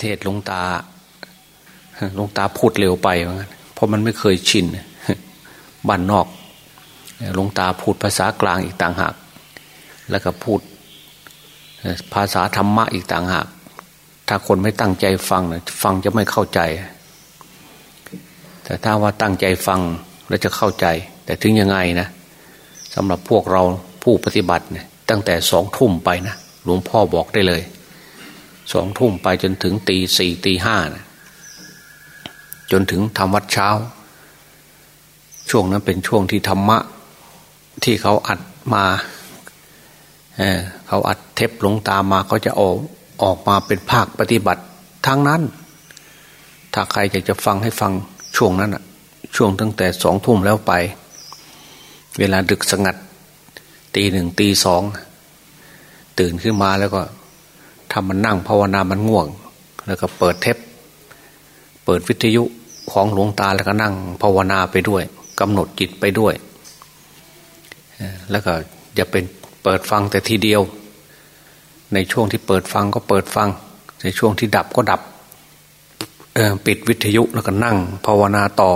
เทศหลวงตาหลวงตาพูดเร็วไปเพราะมันไม่เคยชินบ้านนอกหลวงตาพูดภาษากลางอีกต่างหาก แล้วก็พูดภาษาธรรมะอีกต่างหาก ถ้าคนไม่ตั้งใจฟังฟังจะไม่เข้าใจ แต่ถ้าว่าตั้งใจฟังแล้วจะเข้าใจ แต่ถึงยังไงนะสำหรับพวกเราผู้ปฏิบัติเนี่ยตั้งแต่สองทุ่มไปนะหลวงพ่อบอกได้เลย สองทุ่มไปจนถึงตีสี่ตีห้านะจนถึงทำวัดเช้า ช่วงนั้นเป็นช่วงที่ธรรมะ ที่เขาอัดมาเเขาอัดเทปลงตามมาเขาจะออกออกมาเป็นภาคปฏิบัติทั้งนั้น ถ้าใครอยากจะฟังให้ฟังช่วงนั้นอะช่วงตั้งแต่สองทุ่มแล้วไป เวลาดึกสงัด ตีหนึ่งตีสองตื่นขึ้นมาแล้วก็ ทำมันนั่งภาวนามันง่วง แล้วก็เปิดเทปเปิดวิทยุของหลวงตาแล้วก็นั่งภาวนาไปด้วยกำหนดจิตไปด้วย แล้วก็อย่าเป็นเปิดฟังแต่ทีเดียว ในช่วงที่เปิดฟังก็เปิดฟัง ในช่วงที่ดับก็ดับปิดวิทยุแล้วก็นั่งภาวนาต่อ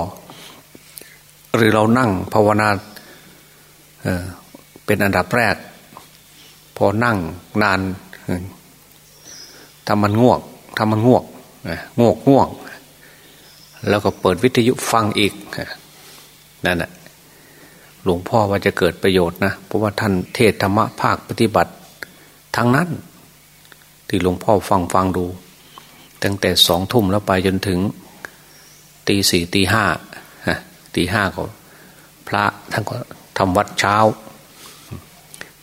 หรือเรานั่งภาวนาเป็นอันดับแรก พอนั่งนาน ถ้ามันง่วงถ้ามันง่วงง่วงง่วง แล้วก็เปิดวิทยุฟังอีกนั่นแหะหลวงพ่อว่าจะเกิดประโยชน์นะเพราะว่าท่านเทศธรรมะภาคปฏิบัติทั้งนั้น ที่หลวงพ่อฟังฟังดู ตั้งแต่สองทุ่มแล้วไปจนถึงตีสี่ตีห้าตีห้าก็พระท่านก็ทำวัดเช้า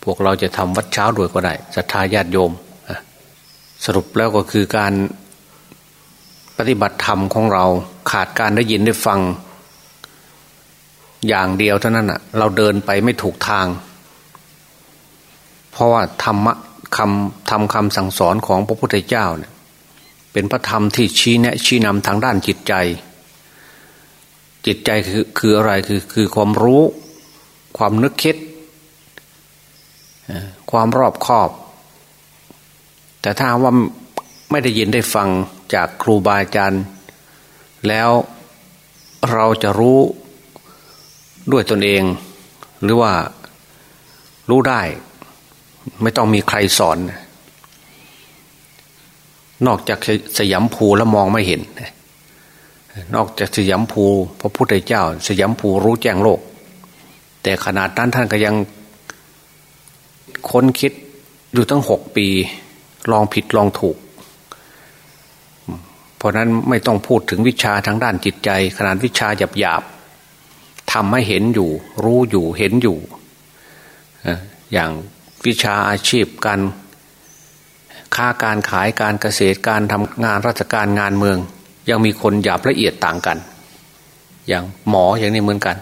พวกเราจะทำวัดเช้าด้วยก็ได้ศรัทธาญาติโยม สรุปแล้วก็คือการปฏิบัติธรรมของเราขาดการได้ยินได้ฟัง อย่างเดียวเท่านั้นอะ เราเดินไปไม่ถูกทาง เพราะว่าธรรมะคำทำคำสั่งสอนของพระพุทธเจ้าเนี่ย เป็นพระธรรมที่ชี้แนะชี้นำทางด้านจิตใจ จิตใจคือคืออะไรคือคือความรู้ ความนึกคิด ความรอบคอบ แต่ถ้าว่าไม่ได้ยินได้ฟังจากครูบาอาจารย์ แล้วเราจะรู้ด้วยตนเอง หรือว่ารู้ได้ ไม่ต้องมีใครสอน นอกจากสยามภูแล้วมองไม่เห็น นอกจากสยามภูพระพุทธเจ้า สยามภูรู้แจ้งโลก แต่ขนาดนั้นท่านก็ยังค้นคิดอยู่ตั้งหกปี ลองผิดลองถูก เพราะนั้นไม่ต้องพูดถึงวิชาทางด้านจิตใจ ขนาดวิชาหยาบหยาบทำให้เห็นอยู่ รู้อยู่เห็นอยู่ อย่างวิชาอาชีพการค้าการขายการเกษตรการทำงานราชการงานเมือง ยังมีคนหยาบละเอียดต่างกัน อย่างหมออย่างนี้เหมือนกัน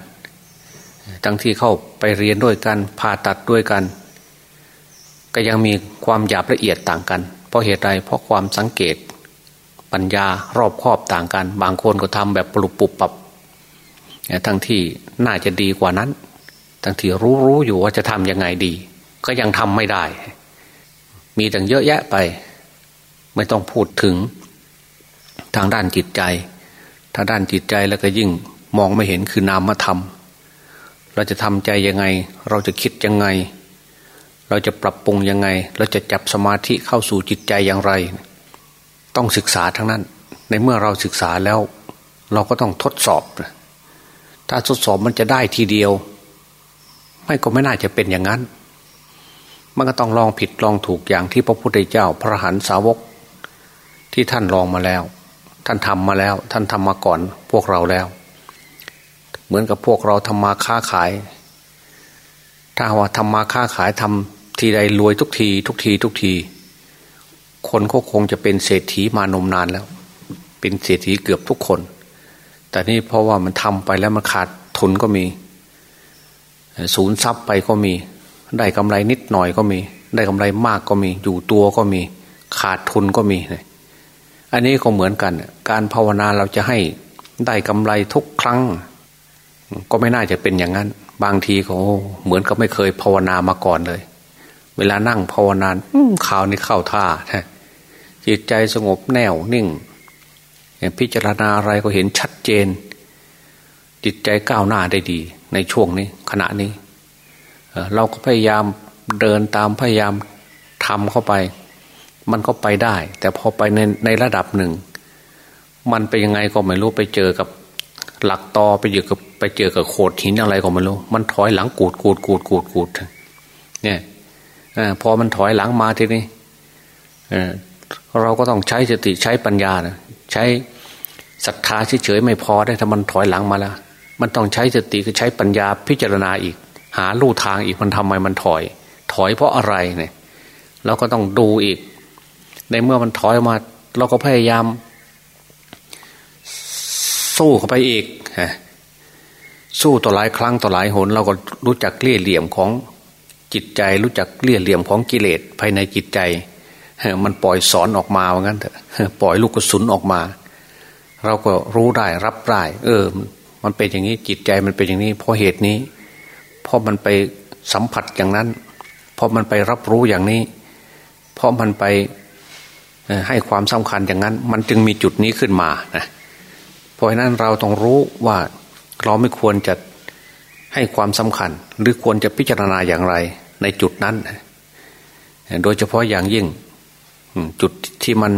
ทั้งที่เข้าไปเรียนด้วยกันผ่าตัดด้วยกัน ก็ยังมีความหยาบละเอียดต่างกัน เพราะเหตุใดเพราะความสังเกต ปัญญารอบครอบต่างกัน บางคนก็ทำแบบปลุกปุบปับทั้งที่น่าจะดีกว่านั้น ทั้งที่รู้รู้อยู่ว่าจะทำยังไงดี ก็ยังทำไม่ได้ มีตั้งเยอะแยะไป ไม่ต้องพูดถึงทางด้านจิตใจทางด้านจิตใจแล้วก็ยิ่งมองไม่เห็นคือนามธรรมเราจะทำใจยังไง เราจะคิดยังไง เราจะปรับปรุงยังไง เราจะจับสมาธิเข้าสู่จิตใจอย่างไร ต้องศึกษาทั้งนั้น ในเมื่อเราศึกษาแล้ว เราก็ต้องทดสอบ ถ้าทดสอบมันจะได้ทีเดียว ไม่ก็ไม่น่าจะเป็นอย่างนั้น มันก็ต้องลองผิดลองถูกอย่างที่พระพุทธเจ้าพระหันสาวก ที่ท่านลองมาแล้ว ท่านทำมาแล้ว ท่านทำมาก่อนพวกเราแล้ว เหมือนกับพวกเราทำมาค้าขาย ถ้าว่าทำมาค้าขายทำทีใดรวยทุกที ทุกที ทุกที คนก็คงจะเป็นเศรษฐีมานมนานแล้ว เป็นเศรษฐีเกือบทุกคน แต่นี่เพราะว่ามันทำไปแล้วมันขาดทุนก็มีศูนย์ทรัพย์ไปก็มี ได้กำไรนิดหน่อยก็มี ได้กำไรมากก็มี อยู่ตัวก็มี ขาดทุนก็มีอันนี้ก็เหมือนกัน การภาวนาเราจะให้ได้กำไรทุกครั้ง ก็ไม่น่าจะเป็นอย่างนั้น บางทีก็เหมือนกับไม่เคยภาวนามาก่อนเลย เวลานั่งภาวนาข่าวนี้เข้าท่าจิตใจสงบแน่วนิ่งพิจารณาอะไรก็เห็นชัดเจน จิตใจก้าวหน้าได้ดี ในช่วงนี้ขณะนี้ เราก็พยายามเดินตามพยายามทำเข้าไป มันก็ไปได้ แต่พอไปในในระดับหนึ่ง มันไปยังไงก็ไม่รู้ไปเจอกับ หลักตอไปเจอกับไปเจอกับโขดหินอะไรก็ไม่รู้มันถอยหลังกูดกูดกูดกูดกูดเนี่ยอพอมันถอยหลังมาทีนี้เราก็ต้องใช้สติใช้ปัญญานะใช้ศรัทธาเฉยๆไม่พอได้ถ้ามันถอยหลังมาแล้วมันต้องใช้สติคือใช้ปัญญาพิจารณาอีก หาลู่ทางอีกมันทำไมมันถอย ถอยเพราะอะไรเนี่ยเราก็ต้องดูอีก ในเมื่อมันถอยมา เราก็พยายาม สู้เข้าไปอีกสู้ต่อหลายครั้งต่อหลายหน เราก็รู้จักเลี่ยเหลี่ยมของจิตใจ รู้จักเลี่ยเหลี่ยมของกิเลสภายในจิตใจมันปล่อยสอนออกมาว่างั้นเถอะปล่อยลูกกระสุนออกมา เราก็รู้ได้รับได้เออ มันเป็นอย่างนี้จิตใจมันเป็นอย่างนี้ เพราะเหตุนี้เพราะมันไปสัมผัสอย่างนั้น เพราะมันไปรับรู้อย่างนี้ เพราะมันไปให้ความสำคัญอย่างนั้น มันจึงมีจุดนี้ขึ้นมานะ เพราะฉะนั้นเราต้องรู้ว่าเราไม่ควรจะให้ความสำคัญ หรือควรจะพิจารณาอย่างไรในจุดนั้น โดยเฉพาะอย่างยิ่งจุดที่มัน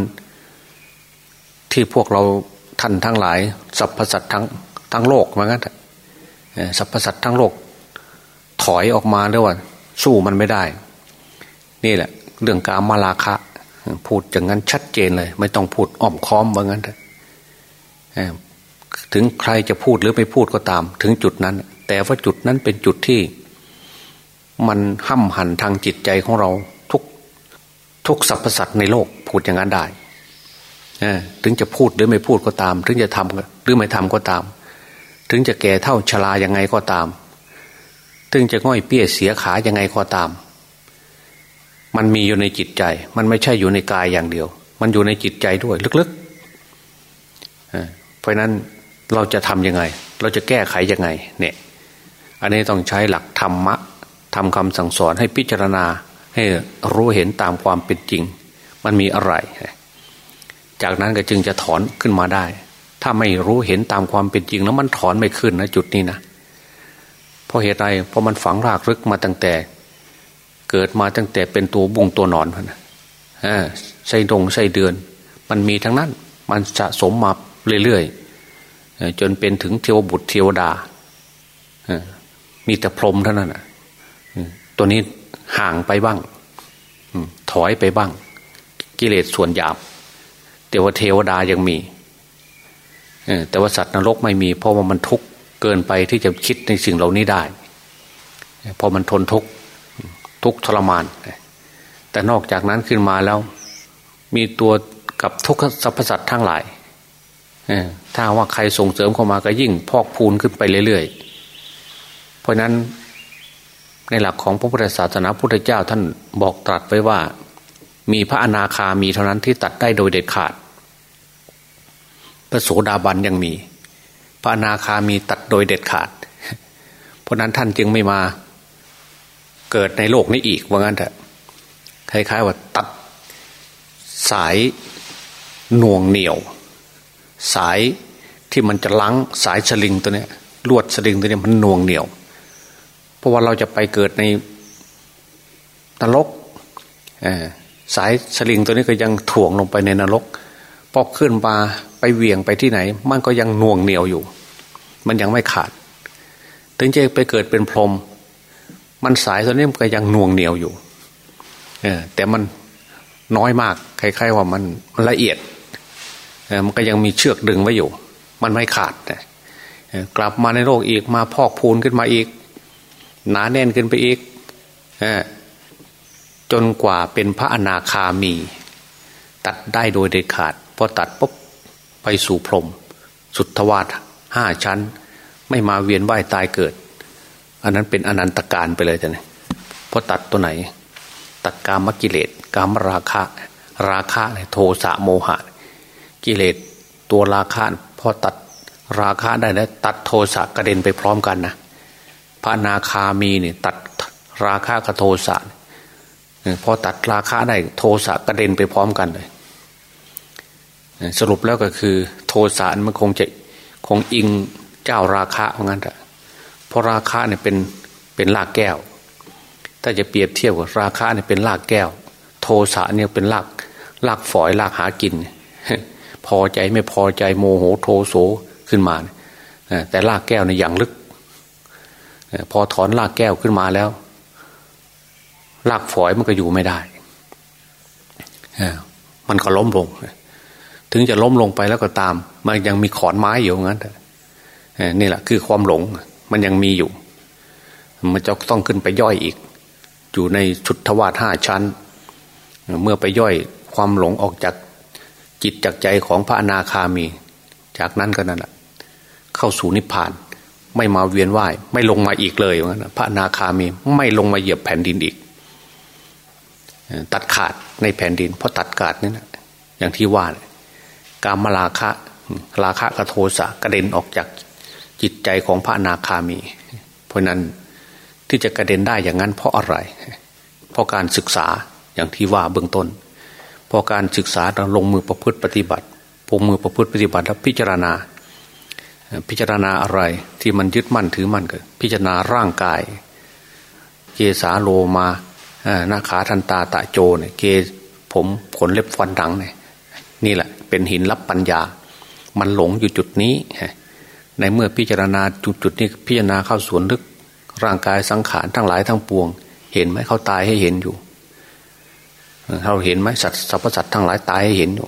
ที่พวกเราท่านทั้งหลายสรรพสัตว์ทั้งทั้งโลกเหมือนกันสรรพสัตว์ทั้งโลก ถอยออกมาแล้วว่า สู้มันไม่ได้ นี่แหละ เรื่องการมาลาคะพูดอย่างนั้นชัดเจนเลย ไม่ต้องพูดอ้อมค้อมว่างั้น ถึงใครจะพูดหรือไม่พูดก็ตาม ถึงจุดนั้น แต่ว่าจุดนั้นเป็นจุดที่ มันห้ำหันทางจิตใจของเราทุกทุกสรรพสัตว์ในโลกพูดอย่างนั้นได้ถึงจะพูดหรือไม่พูดก็ตาม ถึงจะทำหรือไม่ทำก็ตาม ถึงจะแก่เท่าชรายังไงก็ตาม ถึงจะง่อยเปี้ยเสียขายังไงก็ตาม มันมีอยู่ในจิตใจ มันไม่ใช่อยู่ในกายอย่างเดียว มันอยู่ในจิตใจด้วย ลึกๆเพราะนั้น เราจะทำยังไง เราจะแก้ไขยังไงเนี่ย อันนี้ต้องใช้หลักธรรมะทำคำสั่งสอนให้พิจารณา ให้รู้เห็นตามความเป็นจริง มันมีอะไร จากนั้นก็จึงจะถอนขึ้นมาได้ ถ้าไม่รู้เห็นตามความเป็นจริง แล้วมันถอนไม่ขึ้นนะจุดนี้นะเพราะเหตุใดเพราะมันฝังรากลึกมาตั้งแต่ เกิดมาตั้งแต่เป็นตัวบุงตัวนอนนะใส่ดงใส่เดือน มันมีทั้งนั้น มันสะสมมาเรื่อยๆ จนเป็นถึงเทวบุตรเทวดามีแต่พรมเท่านั้นตัวนี้ห่างไปบ้างถอยไปบ้าง กิเลสส่วนหยาบแต่ว่าเทวดายังมีแต่ว่าสัตว์นรกไม่มี เพราะว่ามันทุกข์เกินไปที่จะคิดในสิ่งเหล่านี้ได้พอมันทนทุกข์ทุกข์ทรมาน แต่นอกจากนั้นขึ้นมาแล้ว มีตัวกับทุกขสรรพสัตว์ทั้งหลาย ถ้าว่าใครส่งเสริมเข้ามาก็ยิ่งพอกพูนขึ้นไปเรื่อยๆ เพราะนั้นในหลักของพระพุทธศาสนาพุทธเจ้าท่านบอกตรัสไว้ว่า มีพระอนาคามีเท่านั้นที่ตัดได้โดยเด็ดขาด พระโสดาบันยังมี พระอนาคามีตัดโดยเด็ดขาด เพราะนั้นท่านจึงไม่มาเกิดในโลกนี้อีกว่างั้นเถอะคล้ายๆว่าตัดสายหน่วงเหนียว สายที่มันจะลังสายสลิงตัวเนี้ยลวดสลิงตัวเนี้ยมันน่วงเหนียว เพราะว่าเราจะไปเกิดในนรกสายสลิงตัวนี้ก็ยังถ่วงลงไปในนรกพอขึ้นมาไปเวียงไปที่ไหน มันก็ยังน่วงเหนียวอยู่ มันยังไม่ขาด ถึงจะไปเกิดเป็นพรหมมันสายตัวนี้มันก็ยังน่วงเหนียวอยู่ เอแต่มันน้อยมากคล้ายๆว่ามันละเอียด มันก็ยังมีเชือกดึงไว้อยู่ มันไม่ขาดกลับมาในโลกอีกมาพอกพูนขึ้นมาอีก หนาแน่นขึ้นไปอีกจนกว่าเป็นพระอนาคามี ตัดได้โดยเด็ดขาดพอตัดปุ๊บไปสู่พรม สุทธวาสห้าชั้น ไม่มาเวียนว่ายตายเกิด อันนั้นเป็นอนันตการไปเลยท่านพอตัดตัวไหน ตัดกามกิเลสกามราคะ ราคะโทสะโมหะ กิเลสตัวราคะพอตัดราคะได้แล้วตัดโทสะกระเด็นไปพร้อมกันนะพระนาคามีเนี่ยตัดราคากระโทสะพอตัดราคาได้โทสะกระเด็นไปพร้อมกันเลยสรุปแล้วก็คือ โทสะมันคงจะคงอิงเจ้าราคะเพราะงั้นแหะเพราะราคะเนี่ยเป็นเป็นรากแก้ว ถ้าจะเปรียบเทียบกับราคะเนี่ยเป็นรากแก้ว โทสะเนี่ยเป็นรากรากฝอยรากหากิน พอใจไม่พอใจโมโหโทโสขึ้นมาแต่รากแก้วเนี่ยอย่างลึก พอถอนรากแก้วขึ้นมาแล้วรากฝอยมันก็อยู่ไม่ได้มันก็ล้มลง ถึงจะล้มลงไปแล้วก็ตาม มันยังมีขอนไม้อยู่งั้นนี่แหละคือความหลง มันยังมีอยู่ มันจะต้องขึ้นไปย่อยอีก อยู่ในชุดทวารห้าชั้น เมื่อไปย่อยความหลงออกจาก จิตจากใจของพระอนาคามี จากนั้นก็นั่นแหละเข้าสู่นิพพาน ไม่มาเวียนว่าย ไม่ลงมาอีกเลยงั้นพระอนาคามีไม่ลงมาเหยียบแผ่นดินอีก ตัดขาดในแผ่นดิน เพราะตัดขาดนี่นะอย่างที่ว่า การมาราคะราคะกระโทสะกระเด็นออกจากจิตใจของพระอนาคามี เพราะนั้นที่จะกระเด็นได้อย่างนั้นเพราะอะไร เพราะการศึกษาอย่างที่ว่าเบื้องต้น พอการศึกษาเราลงมือประพฤติปฏิบัติลงมือประพฤติปฏิบัติแล้วพิจารณา พิจารณาอะไรที่มันยึดมั่นถือมั่นกันพิจารณาร่างกาย เกสาโลมาหน้าขาทันตาตะโจเนี่ยเกผมขนเล็บฟันดังเนี่ยนี่แหละ เป็นหินรับปัญญา มันหลงอยู่จุดนี้ ในเมื่อพิจารณาจุดจุดนี้พิจารณาเข้าส่วนลึกร่างกายสังขารทั้งหลายทั้งปวง เห็นไหมเขาตายให้เห็นอยู่ เราเห็นไหมสัตว์สรรพสัตว์ทั้งหลายตายให้เห็นอยู่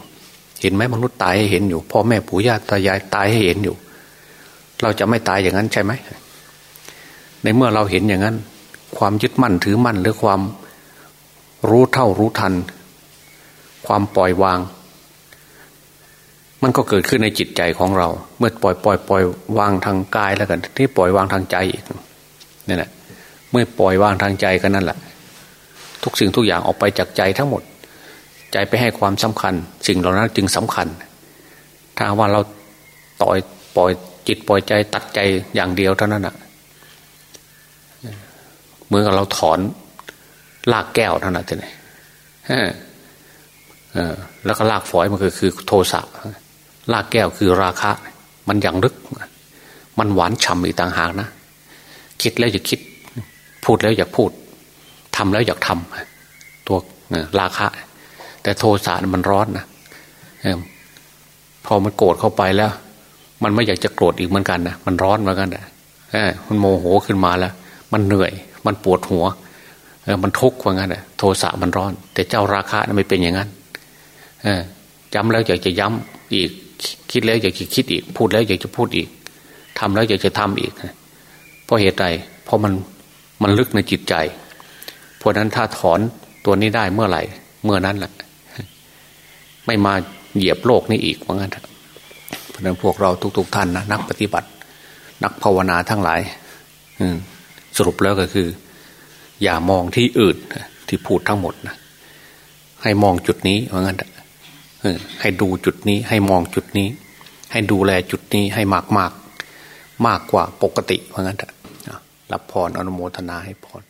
เห็นไหมมนุษย์ตายให้เห็นอยู่พ่อแม่ปู่ย่าตายายตายให้เห็นอยู่ เราจะไม่ตายอย่างนั้นใช่ไหมในเมื่อเราเห็นอย่างนั้น ความยึดมั่นถือมั่นหรือความรู้เท่ารู้ทัน ความปล่อยวาง มันก็เกิดขึ้นในจิตใจของเรา เมื่อปล่อยปล่อยปล่อยวางทางกายแล้วกันที่ปล่อยวางทางใจอีกนี่แหละเมื่อปล่อยวางทางใจก็นั่นแหละ ทุกสิ่งทุกอย่างออกไปจากใจทั้งหมด ใจไปให้ความสำคัญ สิ่งเหล่านั้นจึงสำคัญ ถ้าว่าเราต่อยปล่อยจิตปล่อยใจตัดใจอย่างเดียวเท่านั้นอะเหมือนกับเราถอนลากแก้วเท่านั้นเองแล้วก็ลากฝอยมันก็คือโทสะลากแก้วคือราคะ มันอย่างลึก มันหวานฉ่ำอีกต่างหากนะ คิดแล้วอย่าคิด พูดแล้วอย่าพูด ทำแล้วอยากทำตัวราคะ แต่โทสะมันร้อนนะพอมันโกรธเข้าไปแล้ว มันไม่อยากจะโกรธอีกเหมือนกันนะมันร้อนเหมือนกันนะมันโมโหขึ้นมาแล้ว มันเหนื่อย มันปวดหัวมันทุกข์ว่างั้นนะโทสะมันร้อน แต่เจ้าราคะไม่เป็นอย่างนั้นจำแล้วอยากจะย้ำอีก คิดแล้วอยากจะคิดอีก พูดแล้วอยากจะพูดอีกทำแล้วอยากจะทำอีกเพราะเหตุใดเพราะมันมันลึกในจิตใจ เพราะนั้นถ้าถอนตัวนี้ได้เมื่อไหร่ เมื่อนั้นแหละไม่มาเหยียบโลกนี้อีกว่าะงั้นเพราะนั้นพวกเราทุกๆทท่านนะนักปฏิบัติ นักภาวนาทั้งหลายสรุปแล้วก็คือ อย่ามองที่อื่นที่พูดทั้งหมดนะให้มองจุดนี้ว่าะงั้นให้ดูจุดนี้ให้มองจุดนี้ ให้ดูแลจุดนี้ให้มากมากมากกว่าปกติว่าะงั้นรับพรอนุโมทนาให้พร